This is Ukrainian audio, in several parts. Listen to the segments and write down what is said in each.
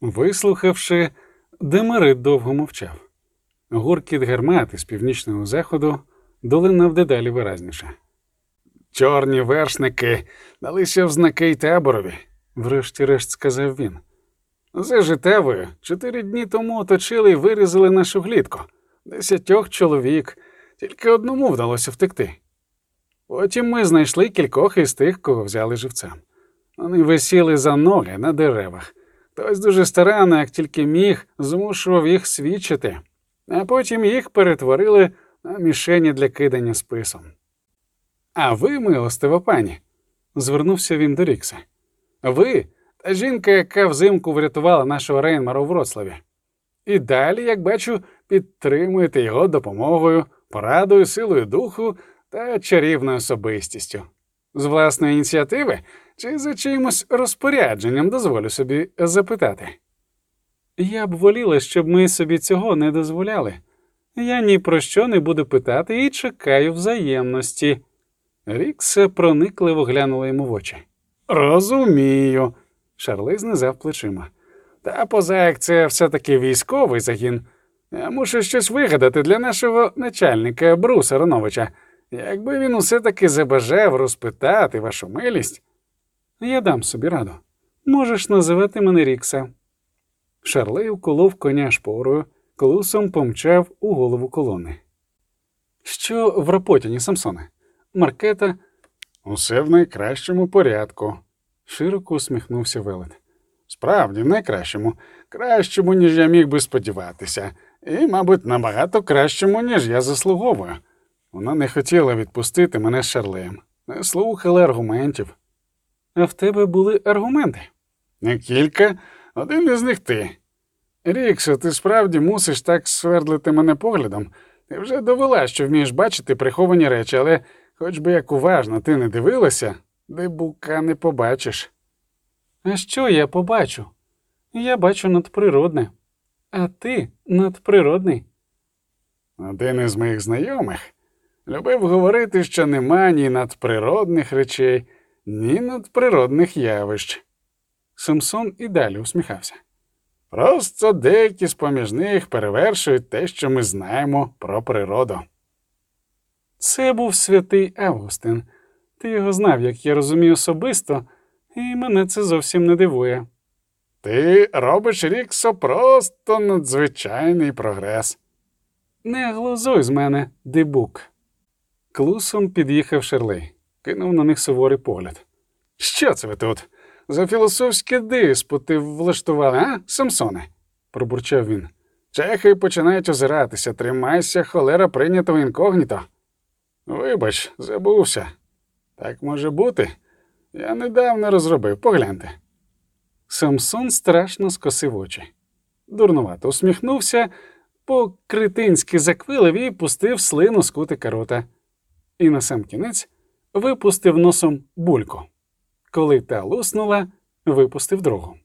Вислухавши, Демерит довго мовчав. Гуркіт гармати з північного заходу долинав дедалі виразніше. Чорні вершники далися в знаки й таборові, врешті-решт сказав він. За житевою чотири дні тому оточили і вирізали нашу глітку. Десятьох чоловік, тільки одному вдалося втекти. Потім ми знайшли кількох із тих, кого взяли живцем. Вони висіли за ноги на деревах. Хтось дуже старанно, як тільки міг, змушував їх свідчити, а потім їх перетворили на мішені для кидання списом. А ви, милостива пані, звернувся він до Рікса. Ви та жінка, яка взимку врятувала нашого Рейнмара у Вроцлаві. І далі, як бачу, підтримуєте його допомогою, порадою, силою духу та чарівною особистістю. З власної ініціативи чи за чимось розпорядженням дозволю собі запитати. Я б воліла, щоб ми собі цього не дозволяли. Я ні про що не буду питати і чекаю взаємності. Рікса проникливо глянула йому в очі. Розумію. Шарли знизав плечима. Та поза як це все-таки військовий загін. Я мушу щось вигадати для нашого начальника Бруса Роновича. Якби він усе таки забажав розпитати вашу милість, я дам собі раду. Можеш називати мене Рікса. Шарлей вколов коня шпорою, колусом помчав у голову колони. Що в Рапотіні, Самсоне? Маркета. Усе в найкращому порядку, широко усміхнувся Велет. Справді, в найкращому, кращому, ніж я міг би сподіватися, і, мабуть, набагато кращому, ніж я заслуговую. Вона не хотіла відпустити мене з Шарлеєм, не слухала аргументів. А в тебе були аргументи? Не кілька, один із них ти. Ріксо, ти справді мусиш так свердлити мене поглядом. Ти вже довела, що вмієш бачити приховані речі, але хоч би як уважно ти не дивилася, де бука не побачиш. А що я побачу? Я бачу надприродне, а ти надприродний. Один із моїх знайомих любив говорити, що нема ні надприродних речей, ні надприродних явищ. Самсон і далі усміхався. Просто деякі з поміж них перевершують те, що ми знаємо про природу. Це був святий Августин. Ти його знав, як я розумію, особисто, і мене це зовсім не дивує. Ти робиш Ріксо просто надзвичайний прогрес. Не глузуй з мене, дибук. Клусом під'їхав Шерлей, кинув на них суворий погляд. Що це ви тут? За філософські диспути влаштували, а, Самсоне? пробурчав він. Чехи починають озиратися, тримайся, холера прийнятого інкогніто. Вибач, забувся. Так може бути. Я недавно розробив, погляньте. Самсон страшно скосив очі. Дурнувато усміхнувся, по критинськи заквилив і пустив слину з кутика рота. І на сам кінець випустив носом бульку. Коли та луснула, випустив другу.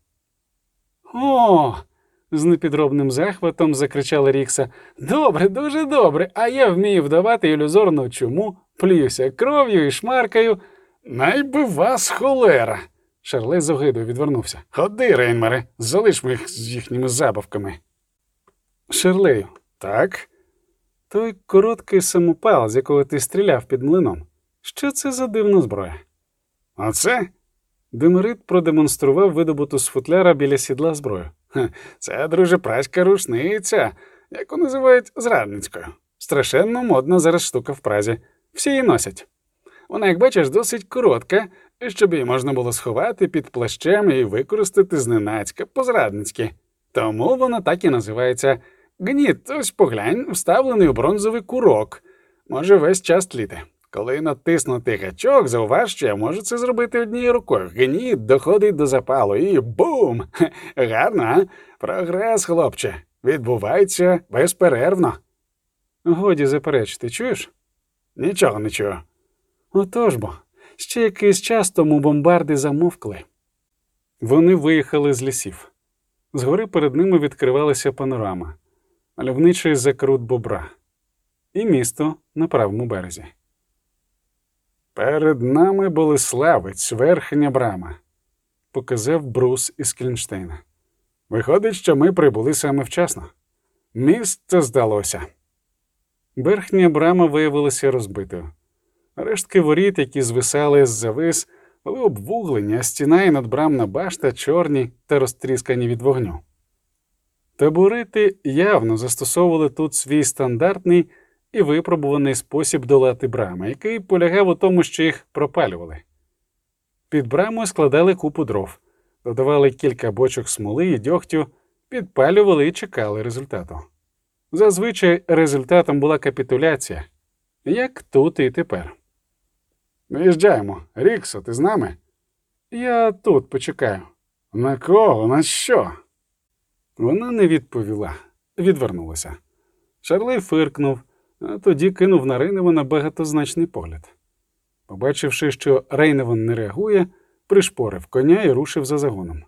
О! з непідробним захватом закричала Рікса. Добре, дуже добре, а я вмію вдавати ілюзорну чуму, плююся кров'ю і шмаркаю. Найби вас холера. Шарлей з огидою відвернувся. Ходи, Рейнмаре, залиш їх з їхніми забавками. Шерлею, так? Той короткий самопал, з якого ти стріляв під млином. Що це за дивна зброя? Оце? Демерит продемонстрував видобуту з футляра біля сідла зброю. Це, друже, праська рушниця, яку називають зрадницькою. Страшенно модна зараз штука в празі. Всі її носять. Вона, як бачиш, досить коротка, щоб її можна було сховати під плащем і використати зненацька по-зрадницьки. Тому вона так і називається гніт, ось поглянь, вставлений у бронзовий курок. Може весь час тліти. Коли натиснути гачок, зауваж, що я можу це зробити однією рукою. Гніт доходить до запалу і бум! Гарно, а? Прогрес, хлопче, відбувається безперервно. Годі заперечити, чуєш? Нічого не чую. Отож бо, ще якийсь час тому бомбарди замовкли. Вони виїхали з лісів. Згори перед ними відкривалася панорама, мальовничий закрут бобра, і місто на правому березі. Перед нами Болеславець, верхня брама, показав брус із Клінштейна. Виходить, що ми прибули саме вчасно. Місце здалося. Верхня брама виявилася розбитою. Рештки воріт, які звисали з завис, були обвуглені, а стіна і надбрамна башта чорні та розтріскані від вогню. Табурити явно застосовували тут свій стандартний і випробуваний спосіб долати брами, який полягав у тому, що їх пропалювали. Під брамою складали купу дров, додавали кілька бочок смоли і дьогтю, підпалювали і чекали результату. Зазвичай результатом була капітуляція, як тут і тепер. Виїжджаємо. Ріксо, ти з нами? Я тут почекаю. На кого? На що? Вона не відповіла, відвернулася. Шарлей фиркнув, а тоді кинув на Рейневана багатозначний погляд. Побачивши, що Рейневан не реагує, пришпорив коня і рушив за загоном.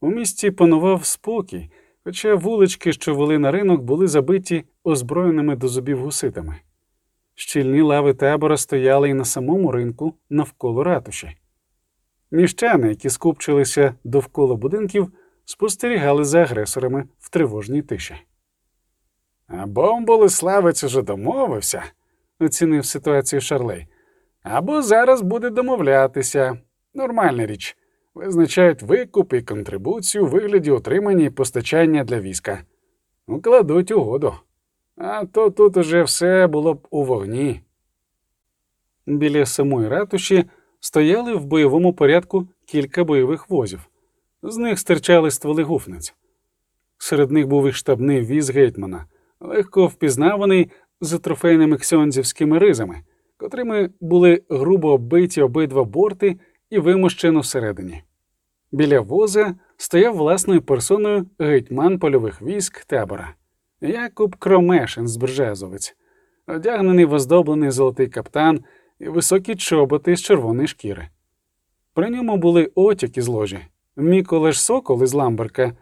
У місті панував спокій, хоча вулички, що вели на ринок, були забиті озброєними до зубів гуситами. Щільні лави табора стояли і на самому ринку навколо ратуші. Міщани, які скупчилися довкола будинків, спостерігали за агресорами в тривожній тиші. Або Болеславець уже домовився, оцінив ситуацію Шарлей, або зараз буде домовлятися. Нормальна річ. Визначають викуп і контрибуцію у вигляді отримання і постачання для війська. Укладуть угоду. А то тут уже все було б у вогні. Біля самої ратуші стояли в бойовому порядку кілька бойових возів, з них стирчали стволи гуфниць. Серед них був і штабний віз гетьмана, легко впізнаваний з трофейними ксьонзівськими ризами, котрими були грубо оббиті обидва борти і вимощено всередині. Біля воза стояв власною персоною гетьман польових військ табора. Якуб Кромешин з Бржезовець, одягнений в оздоблений золотий каптан і високі чоботи з червоної шкіри. При ньому були отяки з ложі, Міколеш Сокол із Ламберка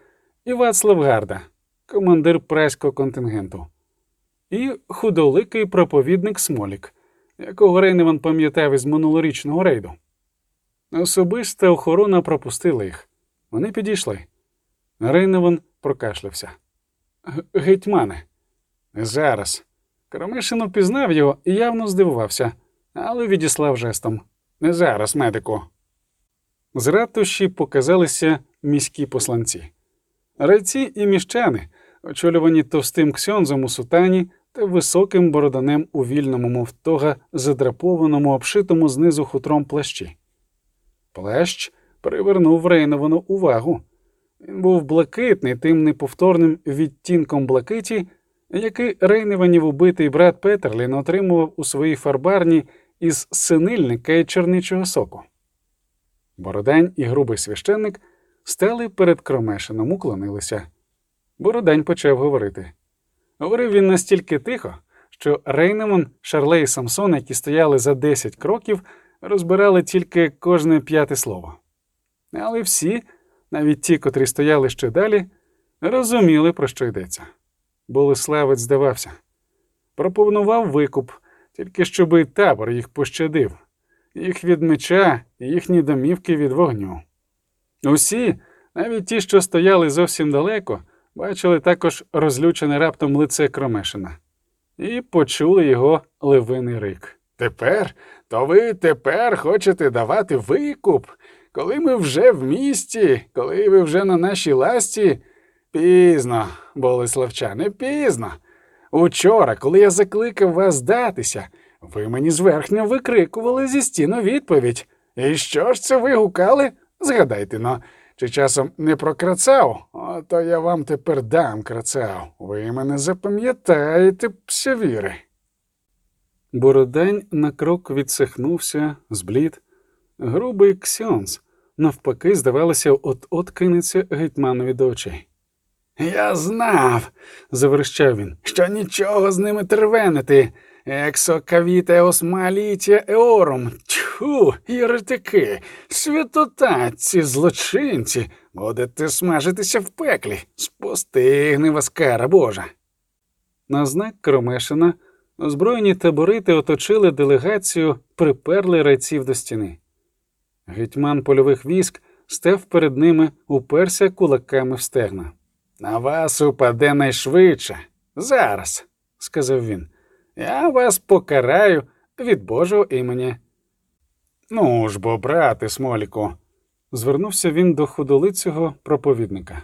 і Вацлав Гарда, командир преського контингенту, і худоликий проповідник Смолік, якого Рейневан пам'ятав із минулорічного рейду. Особиста охорона пропустила їх. Вони підійшли. Рейневан прокашлявся. Гетьмане. Зараз. Кромишин упізнав його і явно здивувався, але відіслав жестом. Не зараз, медику. З ратуші показалися міські посланці. Райці і міщани, очолювані товстим ксьонзом у сутані та високим бороданем у вільному, мов тога, задрапованому, обшитому знизу хутром плащі. Плащ привернув Рейновану увагу. Він був блакитний тим неповторним відтінком блакиті, який Рейневанів убитий брат Петерлін отримував у своїй фарбарні із синильника і черничого соку. Бородань і грубий священник стали перед кромешином, уклонилися. Бородань почав говорити. Говорив він настільки тихо, що Рейнемон, Шарлей і Самсон, які стояли за десять кроків, розбирали тільки кожне п'яте слово. Але всі навіть ті, котрі стояли ще далі, розуміли, про що йдеться. Болеславець здавався, пропонував викуп, тільки щоб і табор їх пощадив, їх від меча їхні домівки від вогню. Усі, навіть ті, що стояли зовсім далеко, бачили також розлючене раптом лице Кромешина і почули його ливиний рик. Тепер, то ви тепер хочете давати викуп коли ми вже в місті, коли ви вже на нашій ласті, пізно, Болеславчане, пізно. Учора, коли я закликав вас здатися, ви мені зверхньо викрикували зі стіну відповідь. І що ж це ви гукали? Згадайте но, чи часом не про крацав? Ото я вам тепер дам крацав. Ви мене запам'ятаєте, псявіри. Бородань на крок відсихнувся, зблід. Грубий ксьонс, навпаки, здавалося, от-от кинеться гетьманові до очей. Я знав, заверещав він, що нічого з ними тервенити. Ексокавіте осмаліття еорум, тьху, єретики, святотатці, злочинці, будете смажитися в пеклі, спостигни вас, кара Божа. На знак Кромешина озброєні таборити оточили делегацію, приперли райців до стіни. Гетьман польових військ став перед ними, уперся кулаками в стегна. На вас упаде найшвидше. Зараз, сказав він. Я вас покараю від Божого імені. Ну ж бо, брате, Смоліку, звернувся він до худолицього проповідника.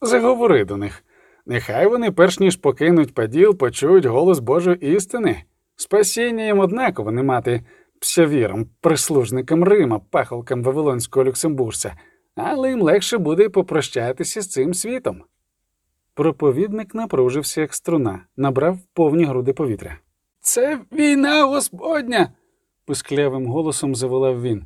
Заговори до них. Нехай вони, перш ніж покинуть паділ, почують голос Божої істини. Спасіння їм однаково не мати псявіром, прислужникам Рима, пахолкам Вавилонського люксембуржця, але їм легше буде попрощатися з цим світом. Проповідник напружився, як струна, набрав повні груди повітря. Це війна Господня. писклявим голосом заволав він.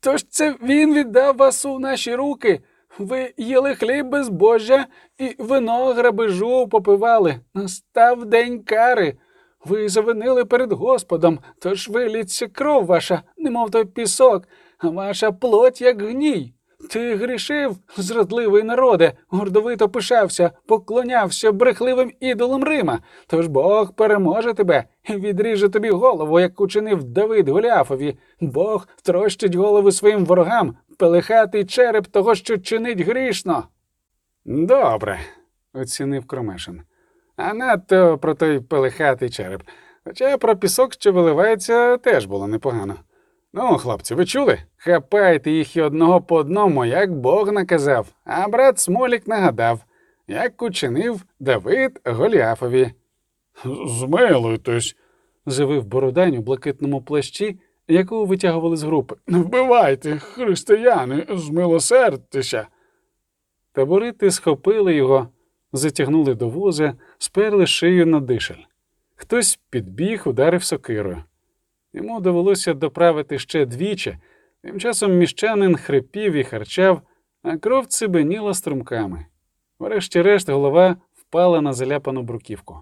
Тож це він віддав вас у наші руки. Ви їли хліб безбожжя і вино грабежу попивали. Настав день кари. Ви завинили перед Господом, тож виліться кров ваша, немов той пісок, а ваша плоть, як гній. Ти грішив, зрадливий народе, гордовито пишався, поклонявся брехливим ідолам Рима. Тож Бог переможе тебе і відріже тобі голову, як учинив Давид Голіафові. Бог трощить голови своїм ворогам, пелехатий череп того, що чинить грішно. Добре, оцінив Кромешин. А надто про той пелехатий череп. Хоча про пісок, що виливається, теж було непогано. Ну, хлопці, ви чули? Хапайте їх і одного по одному, як Бог наказав, а брат Смолік нагадав, як учинив Давид Голіафові. Змилуйтесь, завив Бородань у блакитному плащі, якого витягували з групи. Не вбивайте, християни, змилосердьтеся. Таборити схопили його, затягнули до воза, сперли шию на дишель. Хтось підбіг, ударив сокирою. Йому довелося доправити ще двічі, тим часом міщанин хрипів і харчав, а кров цибеніла струмками. Врешті-решт голова впала на заляпану бруківку.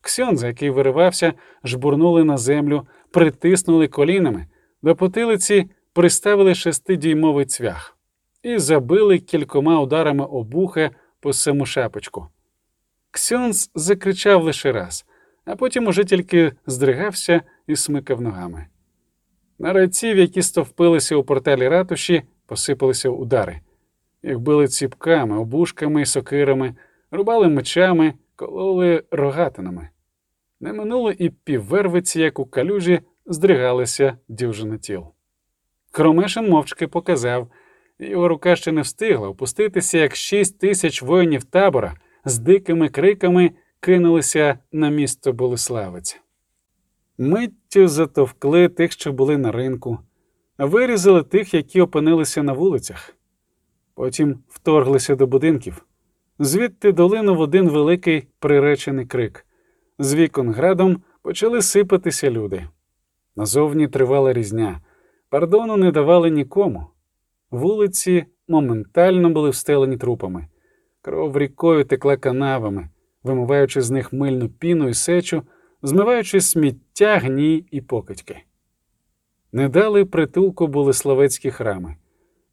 Ксьонза, який виривався, жбурнули на землю, притиснули колінами, до потилиці приставили шестидіймовий цвях і забили кількома ударами обуха по саму шапочку. Ксьонз закричав лише раз, а потім уже тільки здригався і смикав ногами. На райців, які стовпилися у порталі ратуші, посипалися удари. Їх били ціпками, обушками і сокирами, рубали мечами, кололи рогатинами. Не минуло і піввервиці, як у калюжі, здригалися дюжини тіл. Кромешин мовчки показав, його рука ще не встигла опуститися, як шість тисяч воїнів табора з дикими криками кинулися на місто Болеславець. Миттю затовкли тих, що були на ринку, вирізали тих, які опинилися на вулицях. Потім вторглися до будинків. Звідти долинув один великий приречений крик. З вікон градом почали сипатися люди. Назовні тривала різня, пардону не давали нікому. Вулиці моментально були встелені трупами, кров рікою текла канавами, вимиваючи з них мильну піну і сечу, змиваючи сміття, гній і покидьки. Не дали притулку були словецькі храми.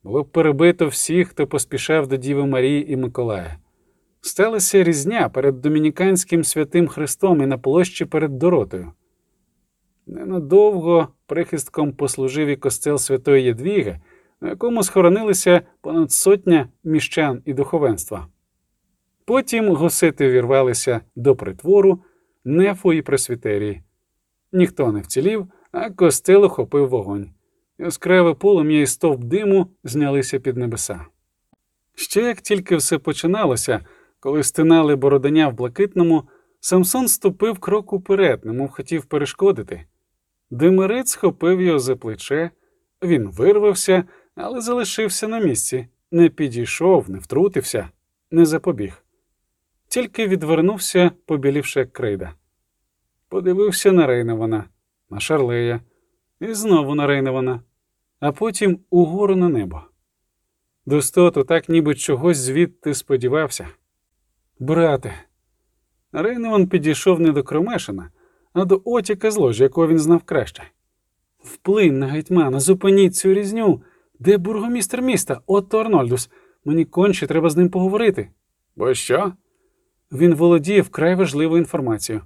Було перебито всіх, хто поспішав до Діви Марії і Миколая. Сталася різня перед домініканським святим Христом і на площі перед Доротою. Ненадовго прихистком послужив і костел Святої Єдвіги, на якому схоронилися понад сотня міщан і духовенства. Потім гусити вірвалися до притвору, нефу і пресвітерії. Ніхто не вцілів, а костел охопив вогонь. Яскраве полум'я і стовп диму знялися під небеса. Ще як тільки все починалося, коли стинали бородання в блакитному, Самсон ступив крок уперед, немов хотів перешкодити. Димирець схопив його за плече, він вирвався, але залишився на місці, не підійшов, не втрутився, не запобіг. Тільки відвернувся, побілівши як крейда. Подивився на Рейневана, на Шарлея, і знову на Рейневана, а потім угору на небо. Достоту так ніби чогось звідти сподівався. Брате. Рейневан підійшов не до Кромешина, а до Отіка з ложі, якого він знав краще. Вплинь на гетьмана, зупиніть цю різню. Де бургомістр міста? Отто Арнольдус. Мені конче треба з ним поговорити. Бо що? Він володіє вкрай важливою інформацією.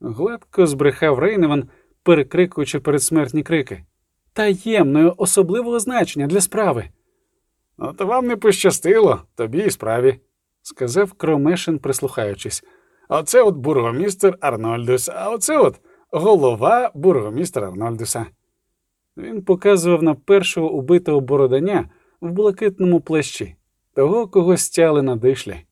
Гладко збрехав Рейневан, перекрикуючи передсмертні крики. Таємною особливого значення для справи. То вам не пощастило, тобі і справі, сказав Кромешин, прислухаючись. Оце от бургомістер Арнольдус, а оце от голова бургомістера Арнольдуса. Він показував на першого убитого бороданя в блакитному плащі, того, кого стяли на дишлі.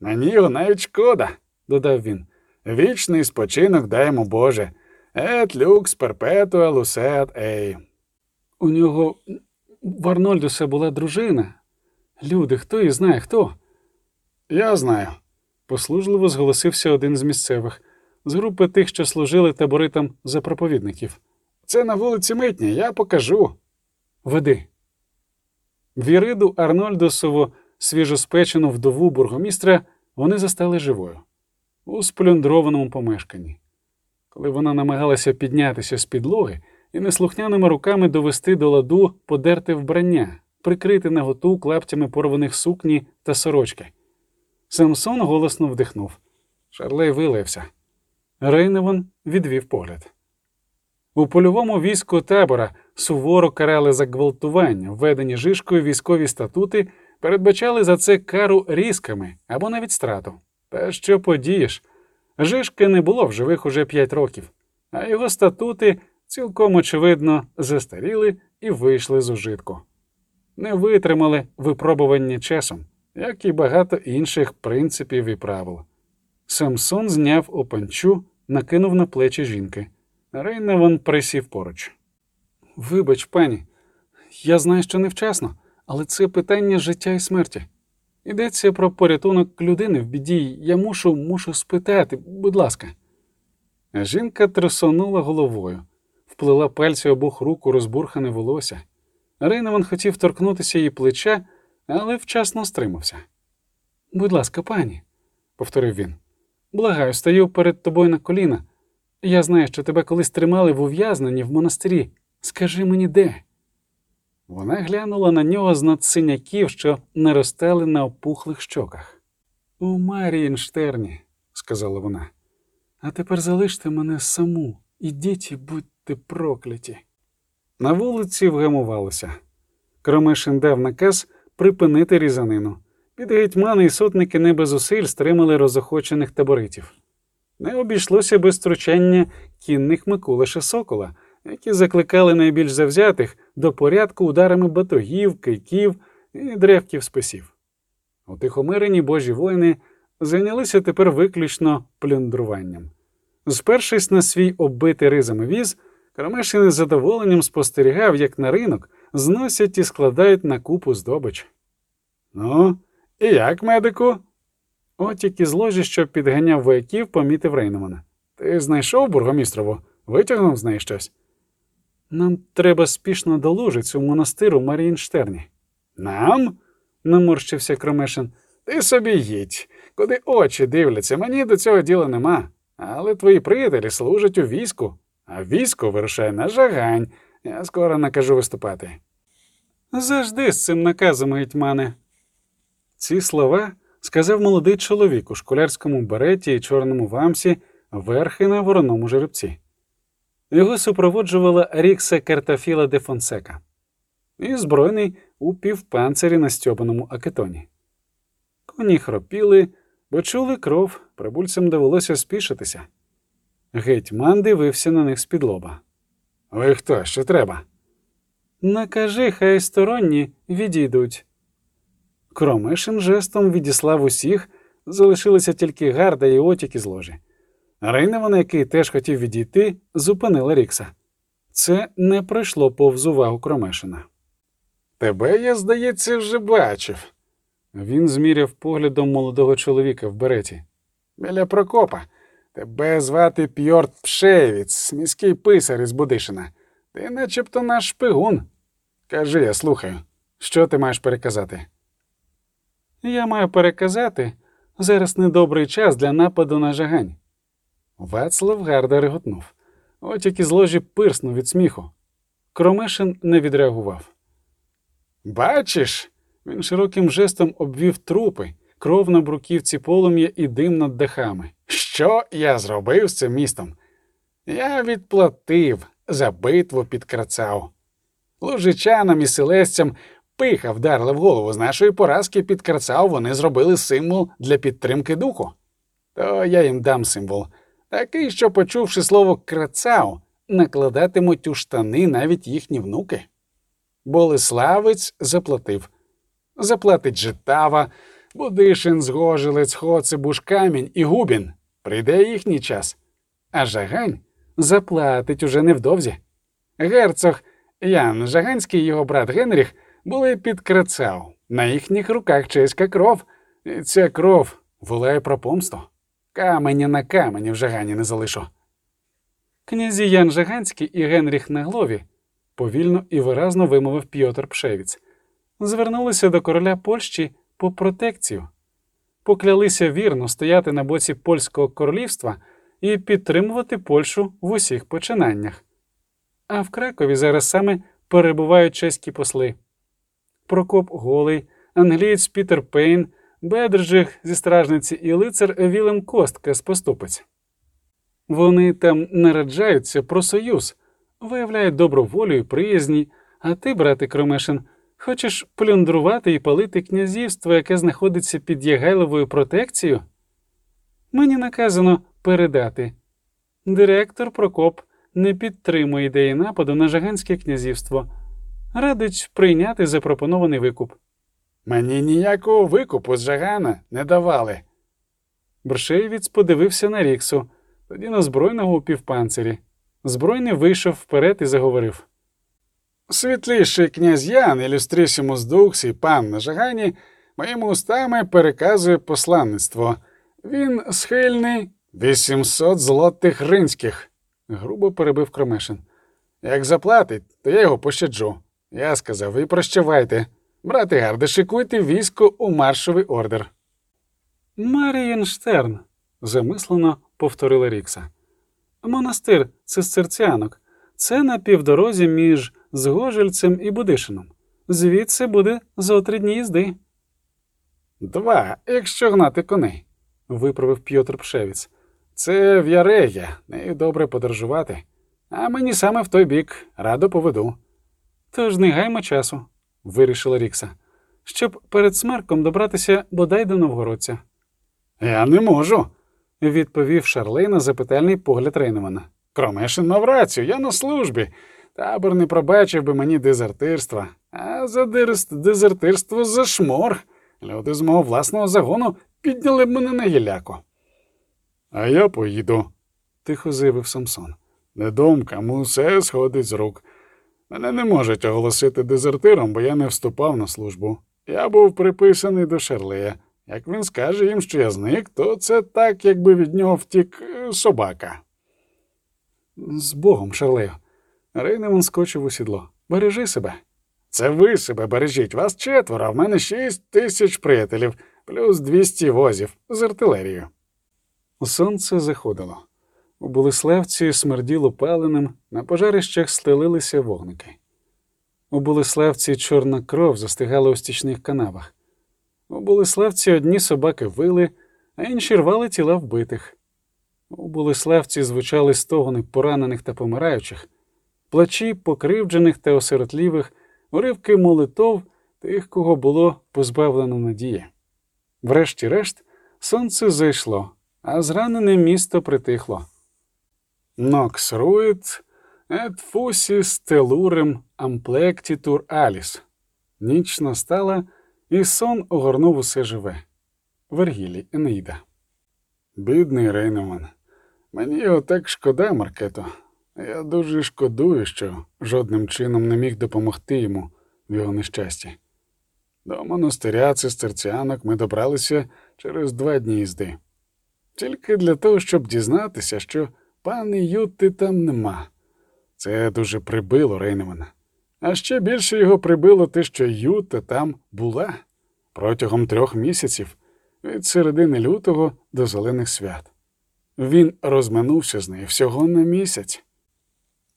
Мені його навіть шкода, додав він. Вічний спочинок даємо Боже. Ет люкс перпетуа лусет ей. У нього в Арнольдуса була дружина. Люди, хто і знає хто? Я знаю, послужливо зголосився один з місцевих, з групи тих, що служили таборитам за проповідників. Це на вулиці Митні, я покажу. Веди. Віриду Арнольдусову, свіжоспечену вдову бургомістра, вони застали живою у сплюндрованому помешканні. Коли вона намагалася піднятися з підлоги і неслухняними руками довести до ладу подерти вбрання, прикрити наготу клаптями порваних сукні та сорочки. Самсон голосно вдихнув. Шарлей вилився. Рейневан відвів погляд. У польовому війську табора суворо карали за гвалтування, введені жишкою військові статути передбачали за це кару різками або навіть страту. Та що подієш? Жишки не було в живих уже п'ять років, а його статути цілком очевидно застаріли і вийшли з ужитку. Не витримали випробування часом, як і багато інших принципів і правил. Самсон зняв опанчу, накинув на плечі жінки. Рейневан присів поруч. Вибач, пані, я знаю, що невчасно, але це питання життя і смерті. Йдеться про порятунок людини в біді. Я мушу, мушу спитати, будь ласка. Жінка трясонула головою, вплила пальці обох рук у розбурхане волосся. Рейневан хотів торкнутися її плеча, але вчасно стримався. Будь ласка, пані, повторив він, благаю, стаю перед тобою на коліна. Я знаю, що тебе колись тримали в ув'язненні в монастирі. Скажи мені де? Вона глянула на нього з над синяків, що наростали на опухлих щоках. У Маріїнштерні, сказала вона, а тепер залиште мене саму, ідіть і будьте прокляті. На вулиці вгамувалося. Кромешин дав наказ припинити різанину. Під гетьмани і сотники не без зусиль стримали розохочених таборитів. Не обійшлося без втручання кінних Микулиша Сокола, які закликали найбільш завзятих до порядку ударами батогів, кийків і древків списів. У Тихомирині божі воїни зайнялися тепер виключно плюндруванням. Спершись на свій оббитий ризами віз, Кромешин із спостерігав, як на ринок зносять і складають на купу здобич. Ну, і як, медику? Отік із ложі, що підганяв вояків, помітив Рейнемана. Ти знайшов бургомістрову? Витягнув з неї щось? Нам треба спішно до лужиць у монастиру Маріїнштерні. Нам? наморщився Кромешин. Ти собі їдь. Куди очі дивляться, мені до цього діла нема. Але твої приятелі служать у війську, а військо вирушає на жагань. Я скоро накажу виступати. Завжди з цим наказом, гетьмане. Ці слова сказав молодий чоловік у школярському береті і чорному вамсі, верхи на вороному жеребці. Його супроводжувала Рікса Картафіла де Фонсека і збройний у півпанцирі на стьобаному акетоні. Коні хропіли, бо чули кров, прибульцям довелося спішитися. Гетьман дивився на них з-під лоба. Ви хто? Що треба? Накажи, хай сторонні відійдуть. Кромишин жестом відіслав усіх, залишилися тільки гарда і отік із ложі. Рейневана, який теж хотів відійти, зупинила Рікса. Це не пройшло повз увагу Кромешина. Тебе, я, здається, вже бачив. Він зміряв поглядом молодого чоловіка в береті. Біля Прокопа. Тебе звати Пьорт Пшевіц, міський писар із Будишина. Ти начебто наш шпигун. Кажи, я слухаю, що ти маєш переказати? Я маю переказати зараз недобрий час для нападу на жагань. Вацлав гарда реготнув. Отік із ложі пирснув від сміху. Кромешин не відреагував. Бачиш, він широким жестом обвів трупи, кров на бруківці полум'я і дим над дахами. Що я зробив з цим містом? Я відплатив за битву під крацау. Лужичанам і селесцям пиха вдарила в голову з нашої поразки під Крацау вони зробили символ для підтримки духу. То я їм дам символ. Такий, що, почувши слово крацау, накладатимуть у штани навіть їхні внуки. Болеславець заплатив. Заплатить Житава, Будишин, Згожилець, Хоцебуш, Камінь і Губін. Прийде їхній час. А Жагань заплатить уже невдовзі. Герцог Ян Жаганський і його брат Генріх були під Крацау. На їхніх руках чеська кров. І ця кров волає про помсту. Каменя на камені в Жагані не залишу. Князі Ян Жаганський і Генріх Наглові повільно і виразно вимовив Пьотр Пшевіць, звернулися до короля Польщі по протекцію, поклялися вірно стояти на боці польського королівства і підтримувати Польщу в усіх починаннях. А в Кракові зараз саме перебувають чеські посли. Прокоп Голий, англієць Пітер Пейн, Бедржих зі стражниці і лицар Вілем Костка з поступець. Вони там нараджаються про союз, виявляють добру волю і приязні, а ти, брате Кромешин, хочеш плюндрувати і палити князівство, яке знаходиться під Ягайловою протекцією? Мені наказано передати. Директор Прокоп не підтримує ідеї нападу на Жаганське князівство, радить прийняти запропонований викуп. Мені ніякого викупу з Жагана не давали. Бршеєвіць подивився на Ріксу, тоді на збройного у півпанцирі. Збройний вийшов вперед і заговорив. Світліший князь Ян, ілюстрісімус і пан на Жагані, моїми устами переказує посланництво. Він схильний вісімсот злотих ринських, грубо перебив Кромешин. Як заплатить, то я його пощаджу. Я сказав, ви прощавайте. Брати Гарде, шикуйте військо у маршовий ордер. Марієнштерн, замислено повторила Рікса. Монастир цистерціанок. Це на півдорозі між Згожельцем і Будишином. Звідси буде зо три дні їзди. Два, якщо гнати коней, виправив П'єтр Пшевіць. Це в'ярегя, нею добре подорожувати, а мені саме в той бік радо поведу. Тож не гаймо часу, вирішила Рікса, щоб перед смерком добратися бодай до новгородця. Я не можу, відповів Шарлей на запитальний погляд Рейнемана. Кромешин мав рацію, я на службі. Табор не пробачив би мені дезертирства, а за дезертирство за шморг. Люди з мого власного загону підняли б мене на гіляку. А я поїду, тихо заявив Самсон. Недомкам усе сходить з рук. Мене не можуть оголосити дезертиром, бо я не вступав на службу. Я був приписаний до Шерлея. Як він скаже їм, що я зник, то це так, якби від нього втік е, собака. З Богом, Шарлею. Рейневан скочив у сідло. Бережи себе. Це ви себе бережіть. Вас четверо, а в мене шість тисяч приятелів, плюс двісті возів з артилерією. Сонце заходило. У Болеславці смерділо паленим, на пожарищах стелилися вогники. У Болеславці чорна кров застигала у стічних канавах. У Болеславці одні собаки вили, а інші рвали тіла вбитих. У Болеславці звучали стогони поранених та помираючих, плачі покривджених та осиротлівих, уривки молитов тих, кого було позбавлено надії. Врешті-решт, сонце зайшло, а зранене місто притихло. Нокс руїт, ет фусіс телурем амплектітур аліс. Ніч настала, і сон огорнув усе живе. Вергілій Енеїда. Бідний Рейнеман. Мені його так шкода, Маркето. Я дуже шкодую, що жодним чином не міг допомогти йому в його нещасті. До монастиря цистерціанок ми добралися через два дні їзди. Тільки для того, щоб дізнатися, що пани Ютти там нема. Це дуже прибило Рейнемана. А ще більше його прибило те, що Юта там була протягом трьох місяців від середини лютого до зелених свят. Він розминувся з нею всього на місяць.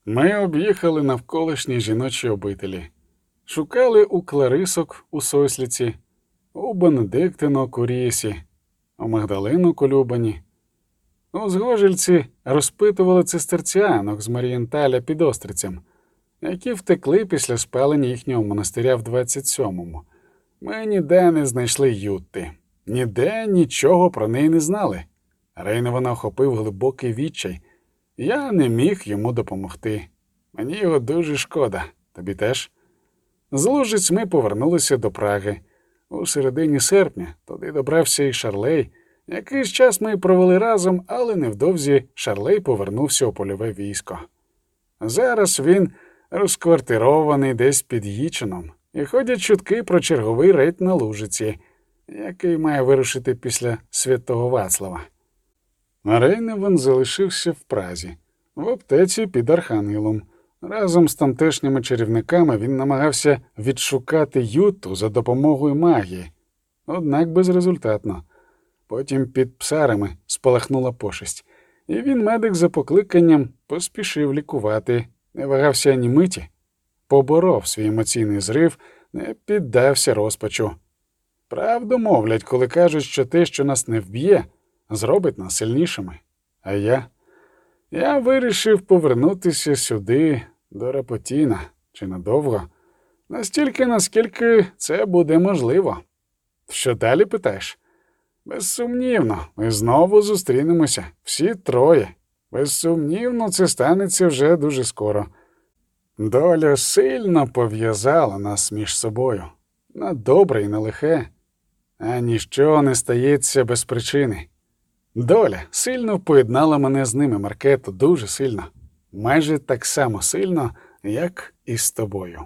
Ми об'їхали навколишні жіночі обителі, шукали у Кларисок у Сосліці, у Бенедиктино Курісі, у Магдалину Колюбані. У Згожельці розпитували цистерціанок з Марієнталя під Острицем, які втекли після спалення їхнього монастиря в 27-му. Ми ніде не знайшли Ютти, ніде нічого про неї не знали. Рейнована охопив глибокий відчай. Я не міг йому допомогти. Мені його дуже шкода, тобі теж. З Лужиць ми повернулися до Праги. У середині серпня туди добрався і Шарлей. Якийсь час ми провели разом, але невдовзі Шарлей повернувся у польове військо. Зараз він розквартирований десь під Їчином, і ходять чутки про черговий рейд на Лужиці, який має вирушити після святого Вацлава. Рейневан залишився в Празі, в аптеці під Архангелом. Разом з тамтешніми чарівниками він намагався відшукати Юту за допомогою магії, однак безрезультатно. Потім під псарами спалахнула пошесть, і він, медик за покликанням, поспішив лікувати, не вагався ані миті, поборов свій емоційний зрив, не піддався розпачу. Правду мовлять, коли кажуть, що те, що нас не вб'є, зробить нас сильнішими. А я. Я вирішив повернутися сюди, до Рапотіна, чи надовго, настільки, наскільки це буде можливо. Що далі питаєш? Безсумнівно, ми знову зустрінемося, всі троє. Безсумнівно, це станеться вже дуже скоро. Доля сильно пов'язала нас між собою на добре і на лихе, а ніщо не стається без причини. Доля сильно поєднала мене з ними, Маркето, дуже сильно, майже так само сильно, як і з тобою.